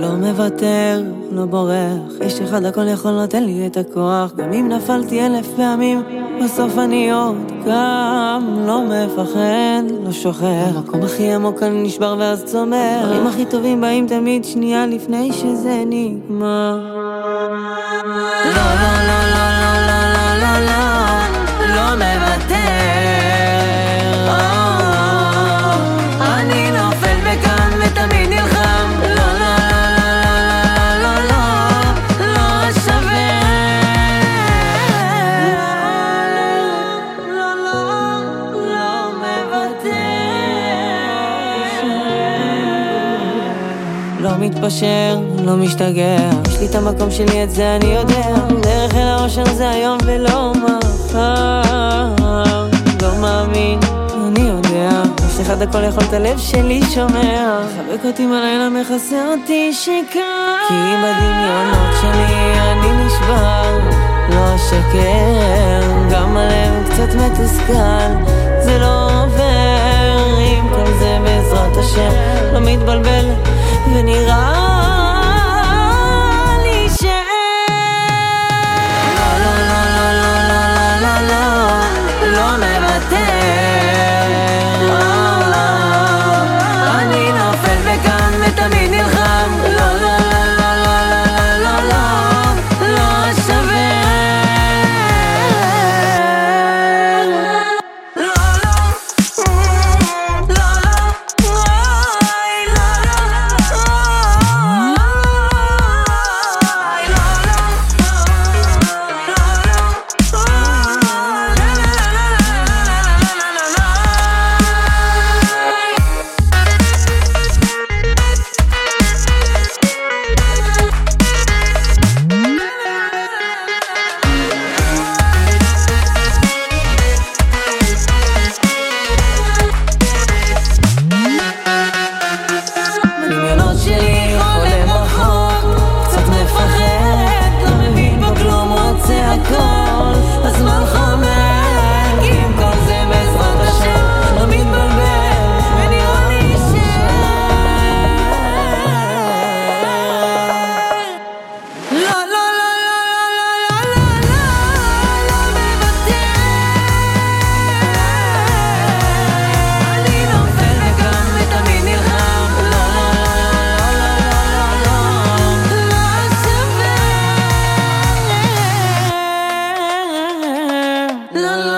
לא מוותר, לא בורח. איש אחד הכל יכול נותן לי את הכוח. גם אם נפלתי אלף פעמים, בסוף אני עוד קם. לא מפחד, לא שוחר. המקום הכי עמוק אני נשבר ואז צומח. הדברים הכי טובים באים תמיד שנייה לפני שזה נגמר. לא, לא, לא, לא, לא, לא, לא, לא, לא מוותר. לא מתפשר, לא משתגע. יש לי את המקום שלי, את זה אני יודע. דרך אל האושר זה היום ולא מחר. לא מאמין, אני יודע. יש לך את הכל יכול, את הלב שלי שומע. חבק אותי בלילה, מכסה אותי שקר. כי בדמיונות שלי אני נשבר. לא אשקר, גם הלב קצת מתוסכל. זה לא עובר, עם כל זה בעזרת השם, לא מתבלבל ונראה la la